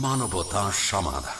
মানবতা সমাধান।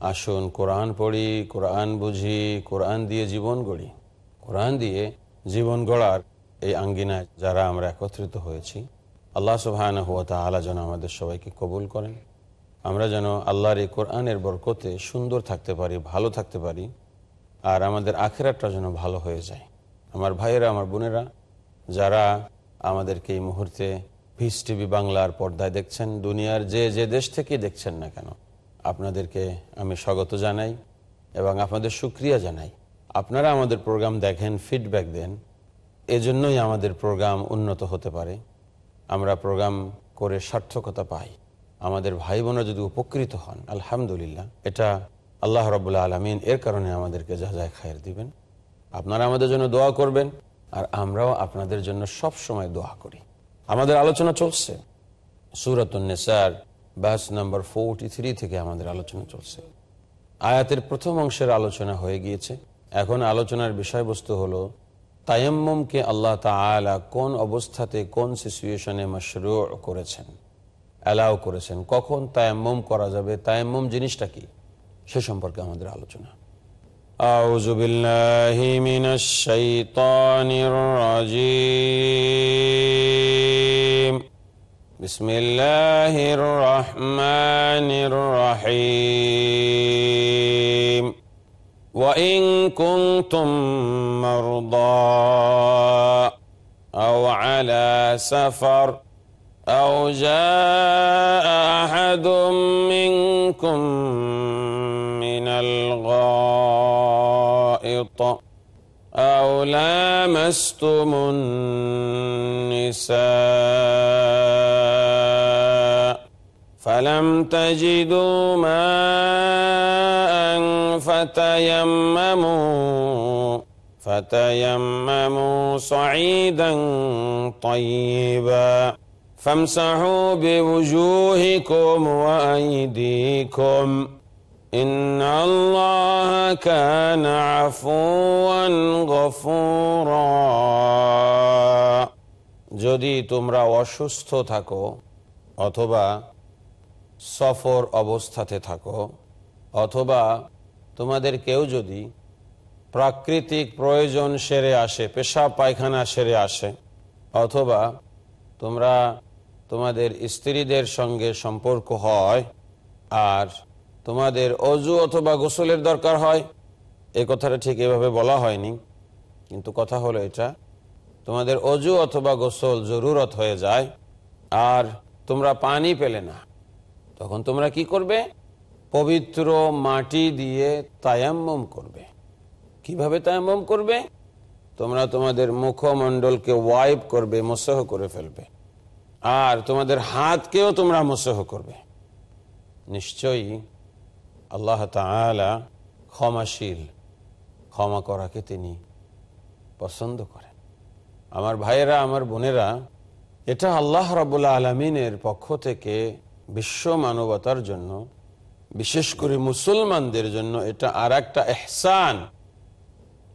আসুন, কোরআন পড়ি, কোরআন বুঝি, কোরআন দিয়ে জীবন গড়ি। কোরআন দিয়ে জীবন গড়ার এই আঙ্গিনায় যারা আমরা একত্রিত হয়েছি, আল্লাহ সুবাহান হুয়া তালা যেন আমাদের সবাইকে কবুল করেন। আমরা যেন আল্লাহর এই কোরআনের বরকতে সুন্দর থাকতে পারি, ভালো থাকতে পারি, আর আমাদের আখেরাটা যেন ভালো হয়ে যায়। আমার ভাইয়েরা, আমার বোনেরা, যারা আমাদেরকে এই মুহূর্তে ভিস টিভি বাংলার পর্দায় দেখছেন, দুনিয়ার যে যে দেশ থেকে দেখছেন না কেন আপনাদেরকে আমি স্বাগত জানাই এবং আপনাদের সুক্রিয়া জানাই। আপনারা আমাদের প্রোগ্রাম দেখেন ফিডব্যাক দেন, এজন্যই আমাদের প্রোগ্রাম উন্নত হতে পারে। আমরা প্রোগ্রাম করে সার্থকতা পাই। আমাদের ভাই বোনরা যদি উপকৃত হন, আলহামদুলিল্লাহ, এটা আল্লাহ রবুল্লা আলমিন এর কারণে আমাদেরকে যা যায় খায়ের দিবেন। আপনারা আমাদের জন্য দোয়া করবেন, আর আমরাও আপনাদের জন্য সব সময় দোয়া করি। আমাদের আলোচনা চলছে। সুরতনেসার বাস নাম্বার ফোরটি থ্রি থেকে আমাদের আলোচনা চলছে আয়াতের প্রথম অংশের আলোচনা হয়ে গিয়েছে এখন আলোচনার বিষয়বস্তু হলো তায়াম্মমকে আল্লাহ তালা কোন অবস্থাতে কোন সিচুয়েশনে মশরু করেছেন অ্যালাউ করেছেন কখন তায়াম্মম করা যাবে তায়াম্মম জিনিসটা কি সে সম্পর্কে আমাদের আলোচনা أعوذ بالله من الشيطان الرجيم بسم الله الرحمن الرحيم. وإن كنتم مرضى أو على سفر أو جاء أحد منكم من الغائط أو لامستم النساء فلم تجدوا ماء فتيمموا فتيمموا صعيدا طيبا فامسحوا بوجوهكم وأيديكم إن الله كان عفوا غفورا যদি তোমরা অসুস্থ থাকো অথবা সফর অবস্থাতে থাকো, অথবা তোমাদের কেউ যদি প্রাকৃতিক প্রয়োজন সেরে আসে পেশাব পায়খানা সেরে আসে, অথবা তোমরা তোমাদের স্ত্রীদের সঙ্গে সম্পর্ক হয় আর তোমাদের অজু অথবা গোসলের দরকার হয়, এ কথাটা ঠিক এভাবে বলা হয়নি, কিন্তু কথা হলো এটা, তোমাদের অজু অথবা গোসল জরুরত হয়ে যায়, আর তোমরা পানি পেলে না। তখন তোমরা কি করবে? পবিত্র মাটি দিয়ে তায়াম্মম করবে। কীভাবে তায়াম্মম করবে? তোমরা তোমাদের মুখমণ্ডলকে ওয়াইপ করবে, মোসহ করে ফেলবে। আর তোমাদের হাতকেও তোমরা মোসহ করবে। নিশ্চয়ই আল্লাহ তালা ক্ষমাশীল, ক্ষমা করাকে তিনি পছন্দ করেন। আমার ভাইয়েরা, আমার বোনেরা, এটা আল্লাহ রাবুল্লা আলমিনের পক্ষ থেকে বিশ্ব মানবতার জন্য, বিশেষ করে মুসলমানদের জন্য এটা আর একটা এহসান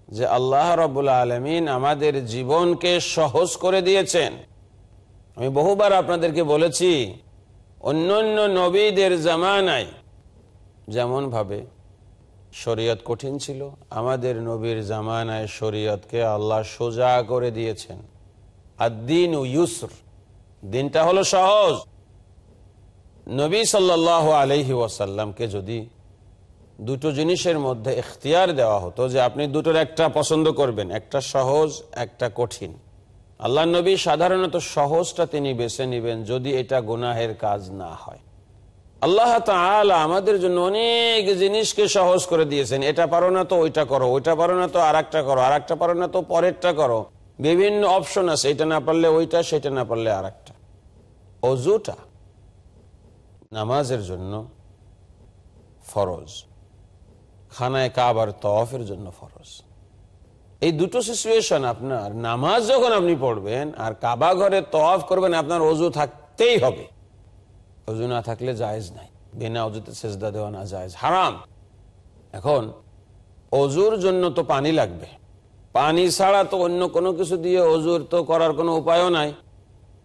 যে আল্লাহ রবুল্লা আলমিন আমাদের জীবনকে সহজ করে দিয়েছেন। আমি বহুবার আপনাদেরকে বলেছি অন্য অন্য নবীদের জামানায় যেমনভাবে শরীয়ত কঠিন ছিল, আমাদের নবীর জামানায় শরীয়তকে আল্লাহ সোজা করে দিয়েছেন। আর দিন ও ইউসর, দিনটা হলো সহজ। নবী সাল্লাহ আলহি ওয়াসাল্লামকে যদি দুটো জিনিসের মধ্যে এখতিয়ার দেওয়া হতো যে আপনি দুটোর একটা পছন্দ করবেন, একটা সহজ, একটা কঠিন। আল্লাহ নবী সাধারণত সহজটা তিনি বেছে নেবেন যদি এটা গুনাহের কাজ না হয়। আল্লাহ তালা আমাদের জন্য অনেক জিনিসকে সহজ করে দিয়েছেন। এটা পারো না তো ওইটা করো, ওইটা পারো না তো আর একটা করো আর একটা পারো না তো পরেরটা করো। বিভিন্ন অপশন আছে, এটা না পারলে ওইটা, সেটা না পারলে আর একটা অজুটা নামাজের জন্য ফরজ। খানায় কাবার তফের জন্য ফরজ। এই দুটো সিচুয়েশন আপনার নামাজ যখন আপনি পড়বেন আর কাবা ঘরে তফ করবেন, আপনার অজু থাকতেই হবে। অজু না থাকলে জায়েজ নাই। বিনা অজুতে সেজদা দেওয়া না জায়েজ। হারাম। এখন অজুর জন্য তো পানি লাগবে। পানি ছাড়া তো অন্য কোনো কিছু দিয়ে অজুর তো করার কোনো উপায়ও নাই।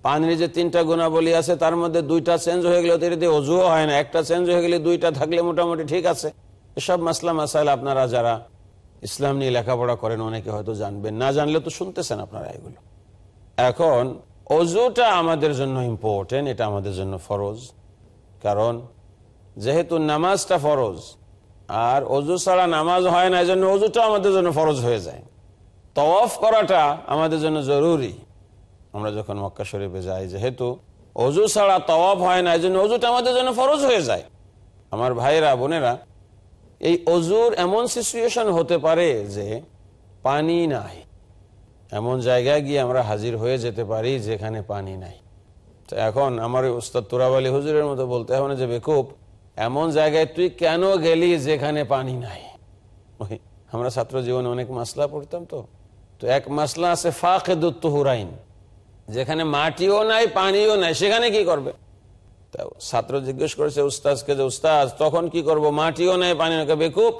পানির যে তিনটা গুণাবলী আছে, তার মধ্যে দুইটা চেঞ্জ হয়ে গেলে তো এতে অজুও হয় না। একটা চেঞ্জ হয়ে গেলে দুইটা থাকলে মোটামুটি ঠিক আছে। এসব মাসলা মাসাইল আপনারা যারা ইসলাম নিয়ে লেখাপড়া করেন, অনেকে হয়তো জানবেন। না জানলে তো শুনতেছেন আপনারা এগুলো। এখন, অজুটা আমাদের জন্য ইম্পর্টেন্ট এটা আমাদের জন্য ফরজ। কারণ, যেহেতু নামাজটা ফরজ, আর অজু ছাড়া নামাজ হয় না এই জন্য অজুটা আমাদের জন্য ফরজ হয়ে যায়। তওয়াফ করাটা আমাদের জন্য জরুরি। আমরা যখন মক্কা শরীফে যাই, যেহেতু অজু ছাড়া তওয়াফ হয় না এই জন্য অজুটা আমাদের জন্য ফরজ হয়ে যায়। আমার ভাইরা বোনেরা, এই অজুর এমন সিচুয়েশন হতে পারে যে পানি নাই। এমন জায়গায় গিয়ে আমরা হাজির হয়ে যেতে পারি যেখানে পানি নাই। তো এখন আমার উস্তাদ তুরাব আলী হুজুরের মতো বলতে হবে না যে, বেকুব, এমন জায়গায় তুই কেন গেলি যেখানে পানি নাই? আমরা ছাত্র জীবনে অনেক মাসলা পড়তাম তো। তো এক মাসলা আছে ফাঁকেদুত্ত হুরাইন যেখানে মাটিও নাই, পানিও নাই, সেখানে কি করবে? ছাত্র জিজ্ঞেস করেছে উস্তাজকে যে উস্তাজ তখন কি করব? মাটিও নাই, পানি নাকি বেকুব,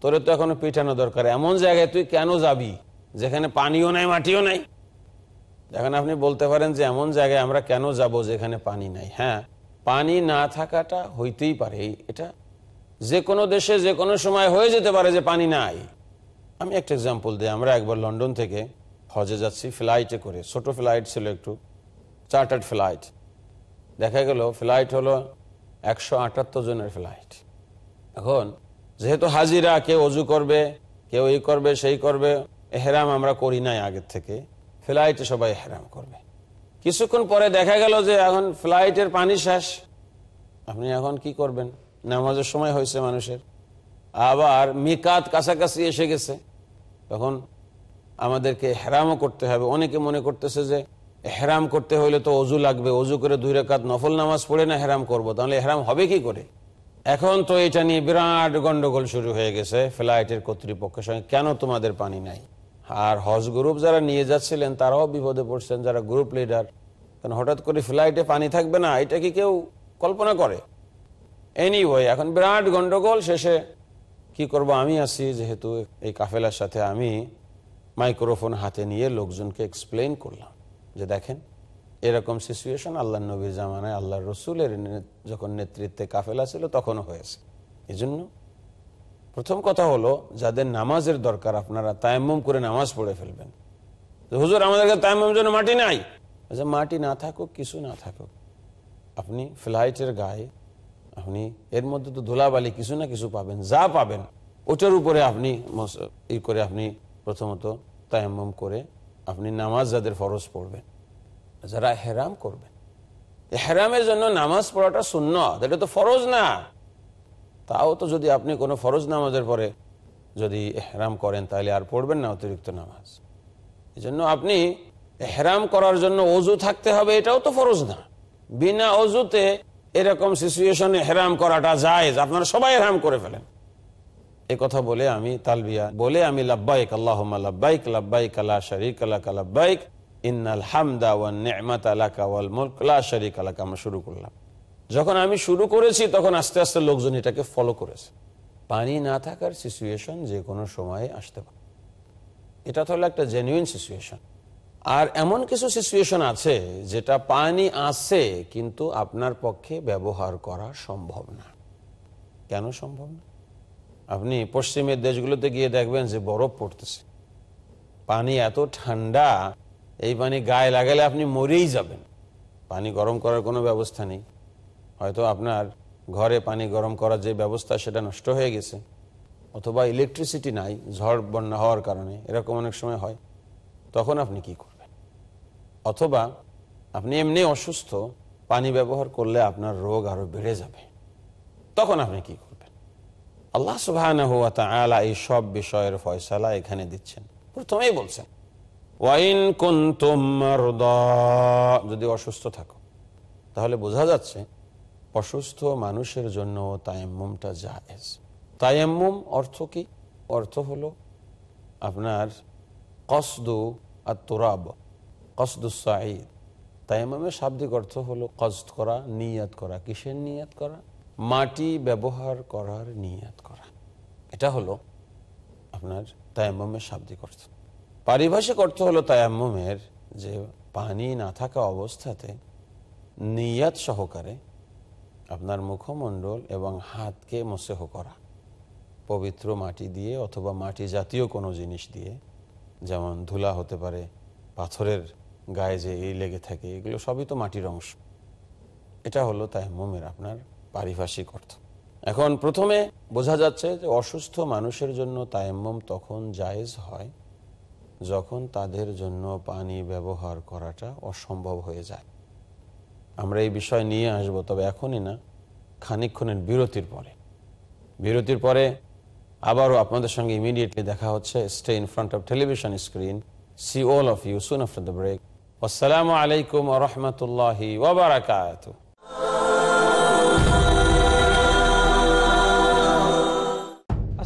তোরে তো এখনও পিঠানো দরকার। এমন জায়গায় তুই কেন যাবি যেখানে পানিও নাই, মাটিও নাই? এখন আপনি বলতে পারেন যে এমন জায়গায় আমরা কেন যাব যেখানে পানি নাই? হ্যাঁ পানি না থাকাটা হইতেই পারে। এটা যে কোনো দেশে, যে কোনো সময় হয়ে যেতে পারে যে পানি নাই। আমি একটা এক্সাম্পল দিই। আমরা একবার লন্ডন থেকে হজে যাচ্ছি ফ্লাইটে করে। ছোট ফ্লাইট ছিল একটু চার্টার্ড ফ্লাইট দেখা গেল ফ্লাইট হলো একশো আটাত্তর জনের ফ্লাইট এখন, যেহেতু হাজিরা, কেউ অজু করবে, কেউ এই করবে, সেই করবে, এহেরাম আমরা করি নাই আগের থেকে। ফ্লাইটে সবাই এহেরাম করবে। কিছুক্ষণ পরে দেখা গেল যে এখন ফ্লাইটের পানি শেষ। আপনি এখন কি করবেন? নামাজের সময় হয়েছে মানুষের। আবার মিকাত কাছাকাছি এসে গেছে। তখন আমাদেরকে হেরামও করতে হবে। অনেকে মনে করতেছে যে হেরাম করতে হলে তো অজু লাগবে। অজু করে দুই রেখাত নফল নামাজ পড়ে না হেরাম করব। তাহলে হেরাম হবে কি করে? এখন তো এটা নিয়ে বিরাট গন্ডগোল শুরু হয়ে গেছে ফ্লাইটের কর্তৃপক্ষের সঙ্গে। কেন তোমাদের পানি নাই? আর হজ গ্রুপ যারা নিয়ে যাচ্ছিলেন, তারাও বিপদে পড়ছেন, যারা গ্রুপ লিডার। কারণ হঠাৎ করে ফ্লাইটে পানি থাকবে না, এটা কি কেউ কল্পনা করে? এনিওয়ে এখন বিরাট গন্ডগোল শেষে কি করব? আমি আছি যেহেতু এই কাফেলার সাথে আমি। মাইক্রোফোন হাতে নিয়ে লোকজনকে এক্সপ্লেন করলাম যে দেখেন, এরকম সিচুয়েশন আল্লাহ নবীর জামানায় আল্লাহ রসুলের যখন নেতৃত্বে কাফেলা ছিল তখনও হয়েছে। এই জন্য প্রথম কথা হলো, যাদের নামাজের দরকার, আপনারা তায়াম্মম করে নামাজ পড়ে ফেলবেন। হুজুর আমাদেরকে তায়াম্মম জন্য মাটি নাই। আচ্ছা মাটি না থাকুক, কিছু না থাকুক। আপনি ফ্লাইটের গায়ে, আপনি এর মধ্যে তো ধুলাবালি কিছু না কিছু পাবেন, যা পাবেন, ওটার উপরে আপনি ই করে আপনি প্রথমত তায়াম্মম করে আপনি নামাজ যাদের ফরজ পড়বেন, যারা হেরাম করবেন। হেরামের জন্য নামাজ পড়াটা শূন্য এটা তো ফরজ না। তাও তো যদি আপনি কোনো ফরজ নামাজের পরে যদি হেরাম করেন, তাহলে আর পড়বেন না অতিরিক্ত নামাজ। এই জন্য আপনি হেরাম করার জন্য অজু থাকতে হবে, এটাও তো ফরজ না। বিনা অজুতে এরকম সিচুয়েশনে হেরাম করাটা যায় আপনারা সবাই হেরাম করে ফেলেন। এ কথা বলে আমি তালবিয়া, বলে আমি লাব্বাইক আল্লাহ লাব্বাইক লাব্বাইক আল্লাহ শরিক আল্লাহ লাব্বাইক, ইন্নাল হামদা ওয়ান নেমাত আলাকা ওয়াল মুলক, লা শরিক আলাকা আমরা শুরু করলাম। যখন আমি শুরু করেছি, তখন আস্তে আস্তে লোকজন এটাকে ফলো করেছে। পানি না থাকার সিচুয়েশন যে কোনো সময়ে আসতে পারে। এটা তো হলো একটা জেনুইন সিচুয়েশন আর এমন কিছু সিচুয়েশন আছে, যেটা পানি আছে, কিন্তু আপনার পক্ষে ব্যবহার করা সম্ভব না। কেন সম্ভব না? আপনি পশ্চিমের দেশগুলোতে গিয়ে দেখবেন যে বরফ পড়তেছে। পানি এত ঠান্ডা, এই পানি গায়ে লাগালে আপনি মরেই যাবেন। পানি গরম করার কোনো ব্যবস্থা নেই। হয়তো আপনার ঘরে পানি গরম করার যে ব্যবস্থা, সেটা নষ্ট হয়ে গেছে। অথবা ইলেকট্রিসিটি নাই, ঝড় বন্যা হওয়ার কারণে, এরকম অনেক সময় হয়। তখন আপনি কি করবেন? অথবা আপনি এমনি অসুস্থ, পানি ব্যবহার করলে আপনার রোগ আরও বেড়ে যাবে। তখন আপনি কি করবেন? আল্লাহ সুবাহ এই সব বিষয়ের ফয়সালা এখানে দিচ্ছেন। প্রথমেই বলছেন, ওয়াইন কুনতুম যদি অসুস্থ থাকো, তাহলে বোঝা যাচ্ছে অসুস্থ মানুষের জন্য তায়াম্মুমটা জায়েজ। তায়াম্মুম অর্থ কি? অর্থ হলো আপনার কসদু আর তোরাব কসদু সাঈদ। তায়াম্মুমের শাব্দিক অর্থ হলো কসদ করা, নিয়াত করা। কিসের নিয়াত করা? মাটি ব্যবহার করার নিয়াত করা। এটা হলো আপনার তায়াম্মুমের শাব্দিক অর্থ। পারিভাষিক অর্থ হলো তায়াম্মুমের যে পানি না থাকা অবস্থাতে নিয়াত সহকারে আপনার মুখমণ্ডল এবং হাতকে মসেহ করা। পবিত্র মাটি দিয়ে অথবা মাটি জাতীয় কোনো জিনিস দিয়ে, যেমন ধুলা হতে পারে, পাথরের গায়ে যে এই লেগে থাকে, এগুলো সবই তো মাটির অংশ। এটা হলো তায়াম্মুমের আপনার পারিভাষিক অর্থ। এখন প্রথমে বোঝা যাচ্ছে যে অসুস্থ মানুষের জন্য তায়াম্মুম তখন জায়েজ হয় যখন তাদের জন্য পানি ব্যবহার করাটা অসম্ভব হয়ে যায়। আমরা এই বিষয় নিয়ে আসব, তবে এখনই না খানিক্ষণের বিরতির পরে। বিরতির পরে আবারও আপনাদের সঙ্গে ইমিডিয়েটলি দেখা হচ্ছে stay in front of television screen see all of you soon after the break আসসালামু আলাইকুম রহমতুল্লাহি ওবরাকাত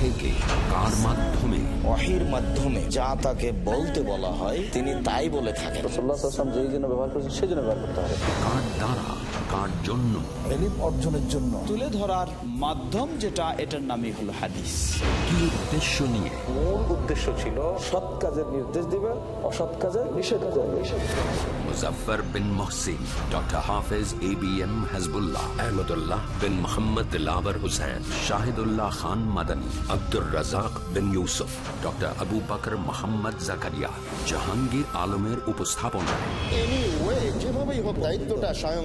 থেকে কার মাধ্যমে? অহির মাধ্যমে যা তাকে বলতে বলা হয় তিনি তাই বলে থাকেন। যেই জন্য ব্যবহার করছেন সেই জন্য ব্যবহার করতে হবে। কার দ্বারা? কার জন্য? অর্জনের জন্য। তুলে ধরার মাধ্যম যেটা এটার নামই হলো হাদিস। কি উদ্দেশ্য নিয়ে? মূল উদ্দেশ্য ছিল সৎ কাজের নির্দেশ দিবে অসৎ কাজের নিষেধ করবে। Muzaffar Bin Mohsin doctor Hafez A B M Hasbullah Ahmadullah bin Mohammad Dilabar Hussain Shahidullah Khan Madani Abdur Razzaq bin Yusuf doctor Abu Bakar Mohammad Zakaria Jahangir আলমের উপস্থাপনা। যেভাবেই হোক দায়িত্বটা স্বয়ং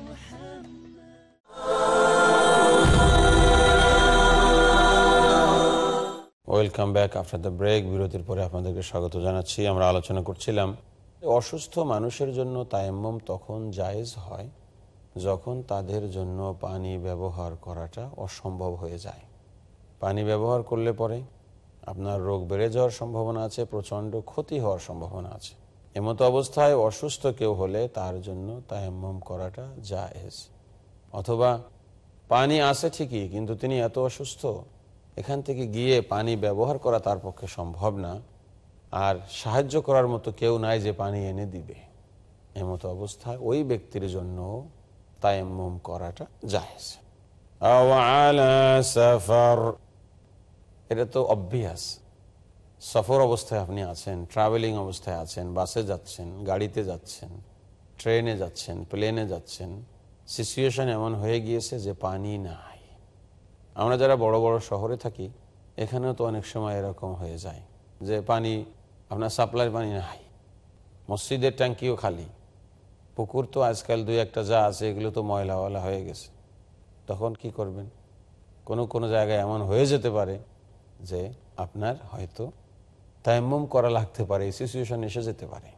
Welcome back after the break বিরতির পরে আপনাদেরকে স্বাগত জানাচ্ছি। আমরা আলোচনা করছিলাম অসুস্থ মানুষের জন্য তায়াম্মম তখন জায়েজ হয় যখন তাদের জন্য পানি ব্যবহার করাটা অসম্ভব হয়ে যায়। পানি ব্যবহার করলে পরে আপনার রোগ বেড়ে যাওয়ার সম্ভাবনা আছে, প্রচণ্ড ক্ষতি হওয়ার সম্ভাবনা আছে। এমতো অবস্থায় অসুস্থ কেউ হলে তার জন্য তায়াম্মম করাটা জায়েজ। অথবা পানি আছে ঠিকই, কিন্তু তিনি এত অসুস্থ এখান থেকে গিয়ে পানি ব্যবহার করা তার পক্ষে সম্ভব না। আর সাহায্য করার মতো কেউ নাই যে পানি এনে দিবে। এমতো অবস্থায় ওই ব্যক্তির জন্য তায়াম্মম করাটা আলা এটা তো অভ্যাস সফর অবস্থায় আপনি আছেন ট্রাভেলিং অবস্থায় আছেন, বাসে যাচ্ছেন, গাড়িতে যাচ্ছেন, ট্রেনে যাচ্ছেন, প্লেনে যাচ্ছেন। সিচুয়েশন এমন হয়ে গিয়েছে যে পানি নাই। আমরা যারা বড় বড় শহরে থাকি, এখানেও তো অনেক সময় এরকম হয়ে যায় যে পানি, আপনার সাপ্লাই পানি নাই, মসজিদের ট্যাঙ্কিও খালি। পুকুর তো আজকাল দুই একটা যা আছে, এগুলো তো ময়লাওয়ালা হয়ে গেছে। তখন কি করবেন? কোনো কোনো জায়গায় এমন হয়ে যেতে পারে যে আপনার হয়তো তায়াম্মম করা লাগতে পারে সিচুয়েশন এসে যেতে পারে।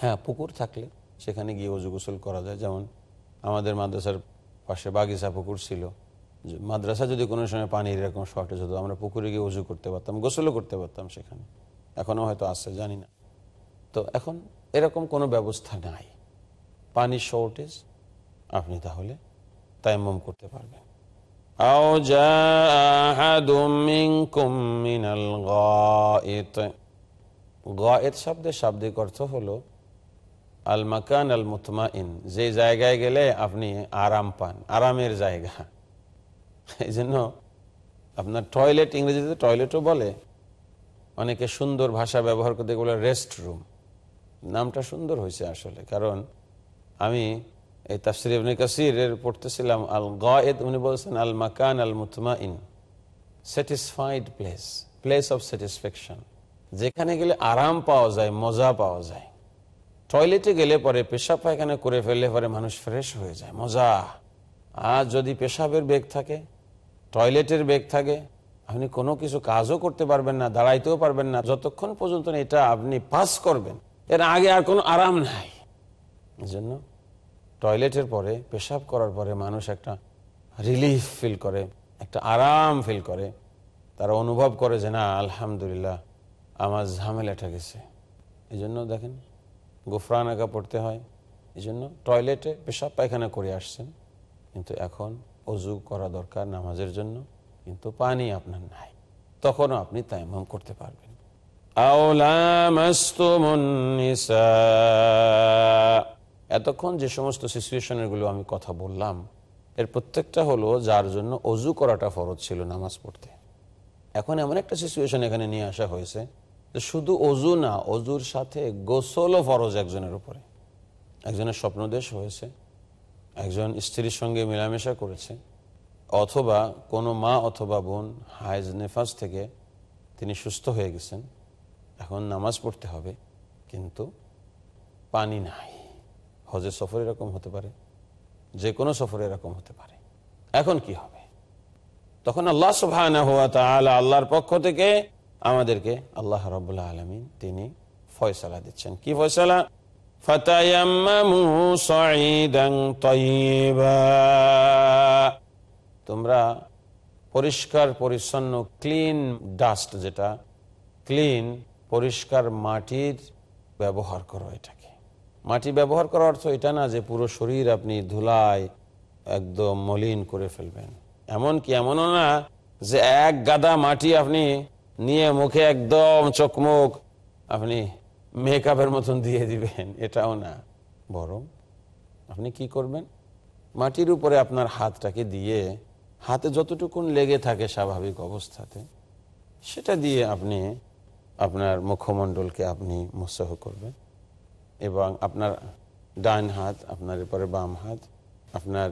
হ্যাঁ পুকুর থাকলে সেখানে গিয়ে অজু গোসল করা যায়। যেমন আমাদের মাদ্রাসার পাশে বাগিচা পুকুর ছিল। মাদ্রাসা যদি কোনো সময় পানির এরকম শর্টেজ হতো আমরা পুকুরে গিয়ে উজু করতে পারতাম গোসলও করতে পারতাম সেখানে এখনও হয়তো আসছে জানি না তো এখন এরকম কোনো ব্যবস্থা নাই পানির শর্টেজ আপনি তাহলে তায়াম্মম করতে পারবেন أو جاء أحد منكم من الغائط গায়েত শব্দের শাব্দিক অর্থ হলো আল মাকান আল মুতমাইন যে জায়গায় গেলে আপনি আরাম পান আরামের জায়গা এই জন্য আপনার টয়লেট ইংরেজিতে টয়লেটও বলে, অনেকে সুন্দর ভাষা ব্যবহার করতে বলে রেস্ট রুম নামটা সুন্দর হয়েছে আসলে, কারণ আমি এই তাফসির ইবনে কাসিরের পড়তেছিলাম আল গায়েদ উনি বলছেন আল মাকান আল মুতমা in satisfied place place of satisfaction যেখানে গেলে আরাম পাওয়া যায়, মজা পাওয়া যায়। টয়লেটে গেলে পরে পেশাব পায়খানা করে ফেললে পরে মানুষ ফ্রেশ হয়ে যায়, মজা। আর যদি পেশাবের বেগ থাকে টয়লেটের বেগ থাকে, আপনি কোনো কিছু কাজও করতে পারবেন না, দাঁড়াইতেও পারবেন না। যতক্ষণ পর্যন্ত এটা আপনি পাস করবেন, এর আগে আর কোনো আরাম নাই। জন্য টয়লেটের পরে, পেশাব করার পরে মানুষ একটা রিলিফ ফিল করে, একটা আরাম ফিল করে। তারা অনুভব করে যে, না, আলহামদুলিল্লাহ, আমার ঝামেলাটা গেছে। এই জন্য দেখেন, গোফরান আঁকা পড়তে হয়। এই জন্য টয়লেটে পেশাব পায়খানা করে আসছেন। কিন্তু এখন অজু করা দরকার নামাজের জন্য, কিন্তু পানি আপনার নাই। তখনও আপনি তাইমাম করতে পারবেন। এতক্ষণ যে সমস্ত সিচুয়েশনেরগুলো আমি কথা বললাম, এর প্রত্যেকটা হলো যার জন্য অজু করাটা ফরজ ছিল নামাজ পড়তে। এখন এমন একটা সিচুয়েশন এখানে নিয়ে আসা হয়েছে যে শুধু অজু না, অজুর সাথে গোসলও ফরজ একজনের উপরে। একজনের স্বপ্নদেশ হয়েছে একজন স্ত্রীর সঙ্গে মেলামেশা করেছে, অথবা কোনো মা অথবা বোন হাইজ নেফাজ থেকে তিনি সুস্থ হয়ে গেছেন, এখন নামাজ পড়তে হবে, কিন্তু পানি নাই। হজের সফর এরকম হতে পারে, যে কোনো সফরে এরকম হতে পারে। এখন কি হবে? তখন আল্লাহ সুবাহ আল্লাহর পক্ষ থেকে আমাদেরকে আল্লাহ রবাহ আলমিন তিনি ফয়সালা দিচ্ছেন। কি ফয়সালা? তোমরা পরিষ্কার, পরিচ্ছন্ন, ক্লিন ডাস্ট যেটা, ক্লিন, পরিষ্কার মাটির ব্যবহার করো এটাকে। মাটি ব্যবহার করার অর্থ এটা না যে পুরো শরীর আপনি ধুলায় একদম মলিন করে ফেলবেন। এমন কি এমনও না যে এক গাদা মাটি আপনি নিয়ে মুখে একদম চোখমুখ আপনি মেকআপের মতন দিয়ে দিবেন, এটাও না। বরং আপনি কি করবেন? মাটির উপরে আপনার হাতটাকে দিয়ে, হাতে যতটুকুন লেগে থাকে স্বাভাবিক অবস্থাতে, সেটা দিয়ে আপনি আপনার মুখমণ্ডলকে আপনি মোসহ করবেন এবং আপনার ডান হাত, আপনার এরপরে বাম হাত, আপনার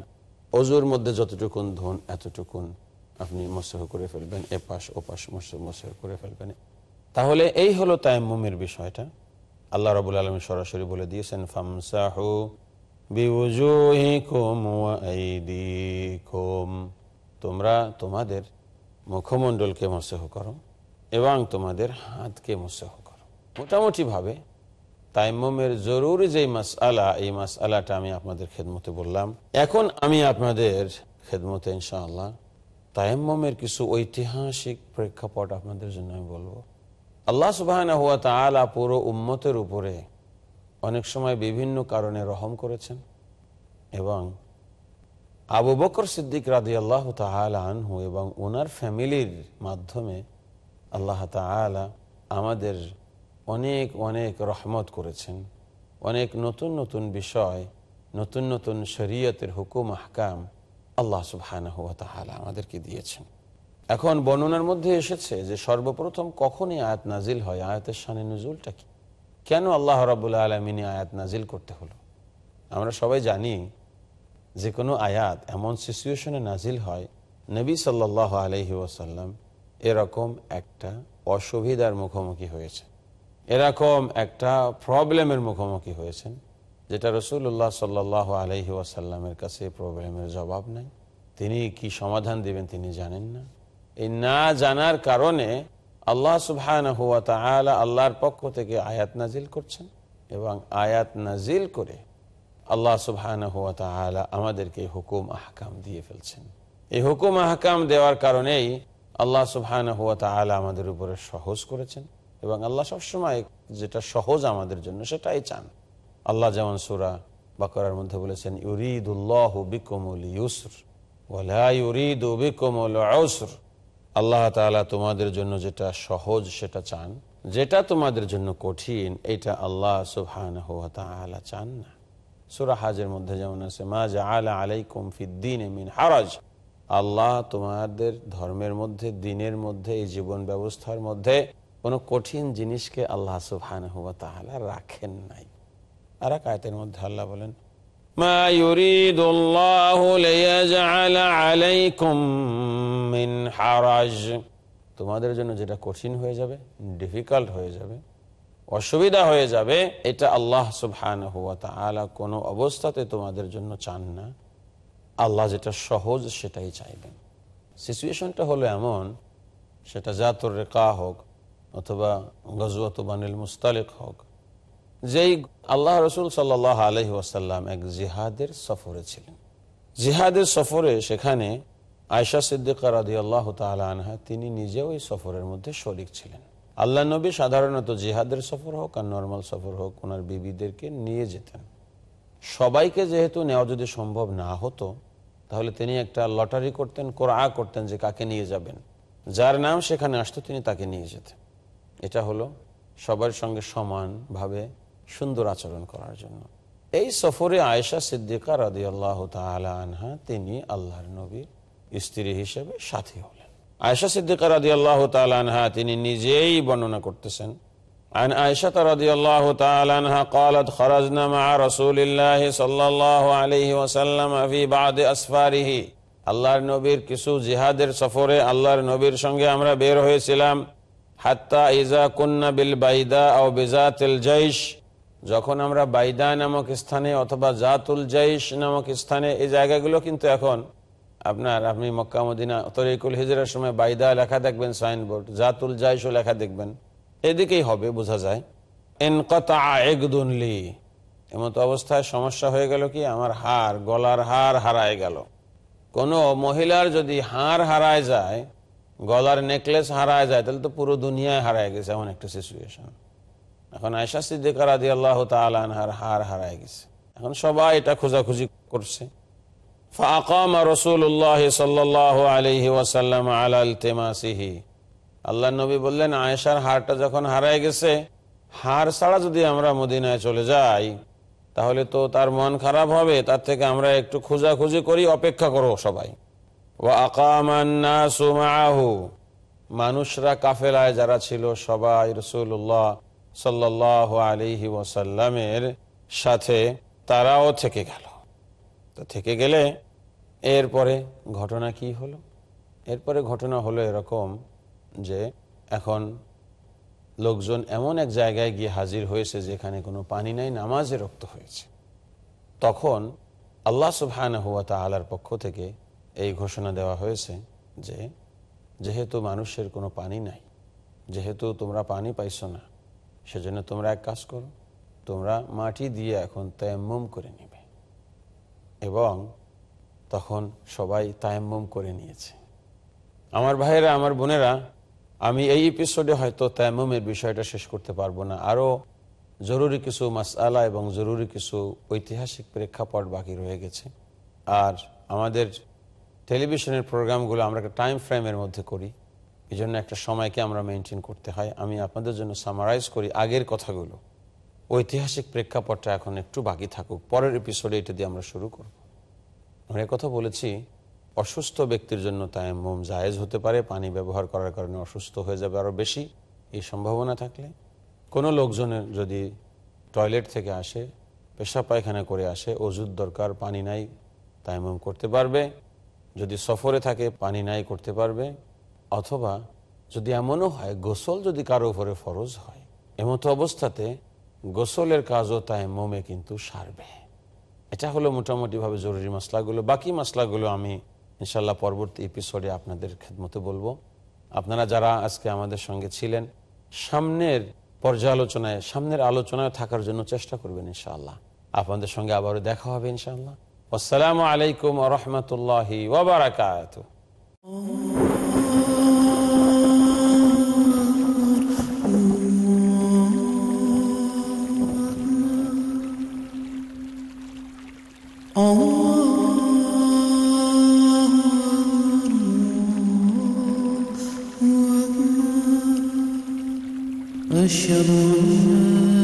অজুর মধ্যে যতটুকুন ধন, এতটুকুন আপনি মসহ করে ফেলবেন, এপাশ ওপাশ মসহ করে ফেলবেন। তাহলে এই হলো তায়াম্মুমের বিষয়টা। আল্লাহ রবুল আলম সরাসরি বলে দিয়েছেন, ফামসাহু তোমরা তোমাদের মুখমণ্ডলকে মসহ করো এবং তোমাদের হাতকে মসহ করো। মোটামুটি ভাবে তাইমের জরুরি যে মাস আলা এই মাস আলাটা আমি আপনাদের খেদমতে বললাম। এখন আমি আপনাদের খেদমতে ইনশাআল্লাহ তায়াম্মমের কিছু ঐতিহাসিক প্রেক্ষাপট আপনাদের জন্য আমি বলব। আল্লাহ সুবাহ হুয়া তালা পুরো উম্মতের উপরে অনেক সময় বিভিন্ন কারণে রহম করেছেন এবং আবু বকর সিদ্দিক রাদি আল্লাহ আনহু এবং ওনার ফ্যামিলির মাধ্যমে আল্লাহ তালা আমাদের অনেক অনেক রহমত করেছেন। অনেক নতুন নতুন বিষয়, নতুন নতুন শরীয়তের হুকুম, আহকাম আল্লাহ তালা আমাদেরকে দিয়েছেন। এখন বর্ণনার মধ্যে এসেছে যে সর্বপ্রথম কখনই আয়াত নাজিল হয়? আয়াতের সানে নজুলটা কি? কেন আল্লাহ রাবুল্লাহ আলমিনী আয়াত নাজিল করতে হলো? আমরা সবাই জানি যে কোনো আয়াত এমন সিচুয়েশনে নাজিল হয়, নবী সাল্লাহ আলহি ওয়াসাল্লাম এরকম একটা অসুবিধার মুখোমুখি হয়েছে এরকম একটা প্রবলেমের মুখোমুখি হয়েছেন, যেটা রসুল্লাহ সাল্লাহ আলহি ওয়াসাল্লামের কাছে প্রবলেমের জবাব নাই। তিনি কি সমাধান দিবেন তিনি জানেন না। এই না জানার কারণে আল্লাহ সুবহান হুয়া তালা আল্লাহর পক্ষ থেকে আয়াত নাজিল করছেন এবং আয়াত নাজিল করে আল্লাহ সুবহান হুয়া তালা আমাদেরকে হুকুম আহকাম দিয়ে ফেলছেন। এই হুকুম আহকাম দেওয়ার কারণেই আল্লাহ সুবহান হুয়া তালা আমাদের উপরে সহজ করেছেন এবং আল্লাহ সবসময় যেটা সহজ আমাদের জন্য সেটাই চান। আল্লাহ যেমন সুরা বাকরার মধ্যে বলেছেন, ইউরিদুল্লাহ বিকমুল ইউসর ওলা ইউরিদু বিকমুল আউসর আল্লাহ তালা তোমাদের জন্য যেটা সহজ সেটা চান। যেটা তোমাদের জন্য কঠিন, এটা আল্লাহ সুবহান হুয়া তালা চান না। সুরা হাজের মধ্যে যেমন আছে, মা জা আলা আলাইকুম ফিদ্দিন মিন হারাজ। আল্লাহ তোমাদের ধর্মের মধ্যে, দিনের মধ্যে, এই জীবন ব্যবস্থার মধ্যে কোনো কঠিন জিনিসকে আল্লাহ সুবহান হুয়া তাহলা রাখেন নাই। আর এক আয়তের মধ্যে আল্লাহ বলেন তোমাদের জন্য যেটা কঠিন হয়ে যাবে ডিফিকাল্ট হয়ে যাবে, অসুবিধা হয়ে যাবে, এটা আল্লাহ সুবহান হুয়া তালা কোনো অবস্থাতে তোমাদের জন্য চান না। আল্লাহ যেটা সহজ সেটাই চাইবেন। সিচুয়েশনটা হলো এমন, সেটা জাতর রেখা হোক অথবা গজওয়াত বানিল মুস্তালিক হোক যেই আল্লাহ রসুল সাল্লাহ আলহি ওয়াসাল্লাম এক জিহাদের সফরে ছিলেন। জিহাদের সফরে সেখানে আয়সা সিদ্দিকা রাদি আল্লাহ আনহা তিনি নিজেও এই সফরের মধ্যে শরিক ছিলেন। আল্লাহ নবী সাধারণত জিহাদের সফর হোক আর নর্মাল সফর হোক ওনার বিবিদেরকে নিয়ে যেতেন। সবাইকে যেহেতু নেওয়া যদি সম্ভব না হতো, তাহলে তিনি একটা লটারি করতেন, কোরআ করতেন যে কাকে নিয়ে যাবেন। যার নাম সেখানে আসতো, তিনি তাকে নিয়ে যেতেন। এটা হলো সবার সঙ্গে সমানভাবে সুন্দর আচরণ করার জন্য এই সফরে আয়েশা সিদ্দিকা রাদি আল্লাহ আনহা তিনি আল্লাহর নবীর স্ত্রী হিসেবে সাথী হলেন আয়েশা সিদ্দিকা রাদি আল্লাহ আনহা তিনি নিজেই বর্ণনা করতেছেন عن عائشة رضي الله تعالى عنها قالت خرجنا مع رسول الله صلى الله عليه وسلم في بعض أسفاره আল্লাহর নবীর কিছু জিহাদের সফরে আল্লাহর নবীর সঙ্গে আমরা বের হয়েছিলাম হাত্তা ইজা কুন্না বিল বাইদা ও বিজাতিল জৈশ যখন আমরা বাইদা নামক স্থানে অথবা জাতুল জৈশ নামক স্থানে এই জায়গাগুলো কিন্তু এখন আপনার, আপনি মক্কা, মদিনা, তরিকুল হিজরের সময় বাইদা লেখা দেখবেন, সাইনবোর্ড, জাতুল জাইশও লেখা দেখবেন। এদিকেই হবে, বোঝা যায়। এনকতা একদুনলি এমতো অবস্থায় সমস্যা হয়ে গেল কি? আমার হার গলার হার হারায় গেল। কোনো মহিলার যদি হার হারায় যায়, গলার নেকলেস হারায় যায়, তাহলে তো পুরো দুনিয়ায় হারায় গেছে, এমন একটা সিচুয়েশন এখন আয়সা সিদ্দিকার আদি আল্লাহ তালানহার হার হারায় গেছে। এখন সবাই এটা খোঁজাখুঁজি করছে। ফাকাম রসুল্লাহ ওয়াসাল্লাম নবী বললেন, আয়েশার হারটা যখন হারায় গেছে, হার ছাড়া যদি আমরা মদিনায় চলে তাহলে তো তার মন খারাপ হবে, তার থেকে আমরা একটু খোঁজাখুঁজি করি, অপেক্ষা করো সবাই। আকামাহু মানুষরা কাফেলায় যারা ছিল, সবাই রসুল্লাহ সাল্লাহ আলিহি ওয়াসাল্লামের সাথে তারাও থেকে গেল। তো থেকে গেলে এরপরে ঘটনা কি হলো? এরপরে ঘটনা হলো এরকম যে এখন লোকজন এমন এক জায়গায় গিয়ে হাজির হয়েছে যেখানে কোনো পানি নাই, নামাজে রক্ত হয়েছে। তখন আল্লাহ সুবহান হুয়া তালার পক্ষ থেকে এই ঘোষণা দেওয়া হয়েছে যে যেহেতু মানুষের কোনো পানি নাই, যেহেতু তোমরা পানি পাইছো না সেজন্য তোমরা এক কাজ করো, তোমরা মাটি দিয়ে এখন তায়াম্মুম করে নেবে। এবং তখন সবাই তায়াম্মুম করে নিয়েছে। আমার ভাইয়েরা, আমার বোনেরা, আমি এই এপিসোডে হয়তো তায়াম্মুমের বিষয়টা শেষ করতে পারব না। আরও জরুরি কিছু মাসআলা এবং জরুরি কিছু ঐতিহাসিক প্রেক্ষাপট বাকি রয়ে গেছে। আর আমাদের টেলিভিশনের প্রোগ্রামগুলো আমরা একটা টাইম ফ্রেমের মধ্যে করি। এই জন্য একটা সময়কে আমরা মেনটেন করতে হয়। আমি আপনাদের জন্য সামারাইজ করি আগের কথাগুলো। ঐতিহাসিক প্রেক্ষাপটটা এখন একটু বাকি থাকুক। পরের এপিসোডে এটা দিয়ে আমরা শুরু করব। আমরা কথা বলেছি, অসুস্থ ব্যক্তির জন্য তায়াম্মুম জায়েজ হতে পারে, পানি ব্যবহার করার কারণে অসুস্থ হয়ে যাবে আরও বেশি, এই সম্ভাবনা থাকলে। কোনো লোকজনের যদি টয়লেট থেকে আসে পেশা পায়খানা করে আসে, ওষুধ দরকার, পানি নাই, তায়াম্মুম করতে পারবে। যদি সফরে থাকে, পানি নাই, করতে পারবে। অথবা যদি এমনও হয়, গোসল যদি কারও উপরে ফরজ হয়, এমতো অবস্থাতে গোসলের কাজও তায়াম্মুমে কিন্তু সারবে। এটা হলো মোটামুটিভাবে জরুরি মশলাগুলো বাকি মশলাগুলো আমি ইনশাল্লাহ পরবর্তী এপিসোডে আপনাদের খেদমতে বলব। আপনারা যারা আজকে আমাদের সঙ্গে ছিলেন, সামনের পর্যালোচনায়, সামনের আলোচনায় থাকার জন্য চেষ্টা করবেন ইনশাআল্লাহ। আপনাদের সঙ্গে আবারও দেখা হবে ইনশাআল্লাহ। আসসালামু আলাইকুম রহমতুল্লাহি ওবরাকাত أشهد أن